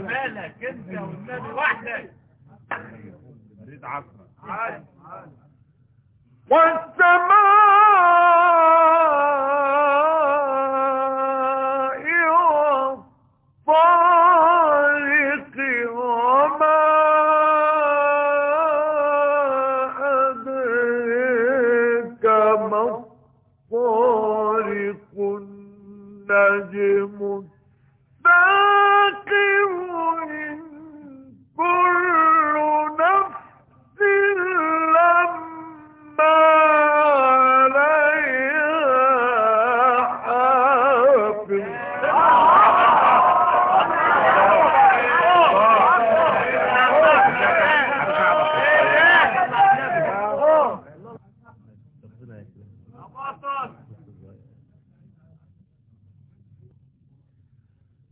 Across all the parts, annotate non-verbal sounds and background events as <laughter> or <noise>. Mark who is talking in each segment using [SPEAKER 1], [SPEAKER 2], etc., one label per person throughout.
[SPEAKER 1] مالك انت والنبي وحدك
[SPEAKER 2] مريض عصرة
[SPEAKER 3] والسماء <laughs> النجم الثاقب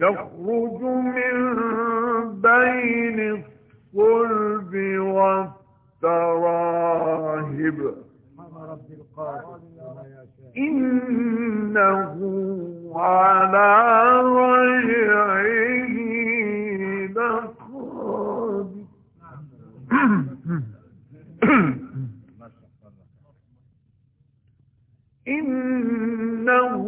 [SPEAKER 3] يخرج من بين الصلب والتراهب. إنه على رجعه لقادر إنه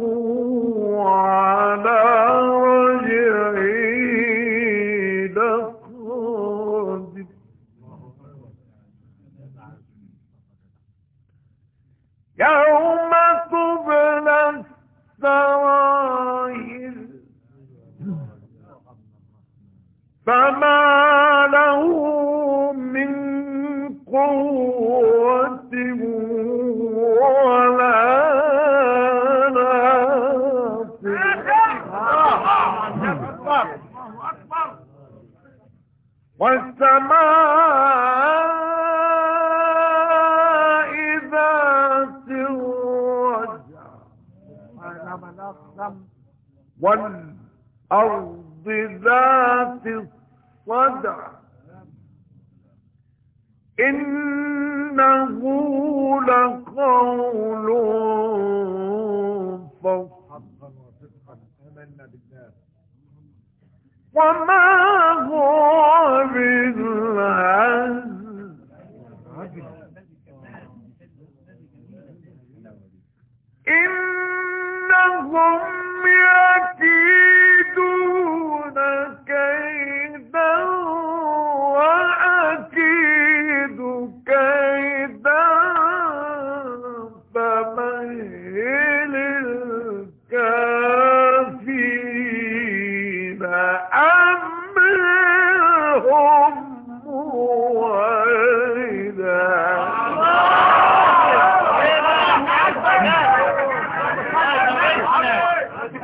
[SPEAKER 3] والسماء ذات الرجع والأرض ذات الصدع. إنه لقول وما هو بالهزل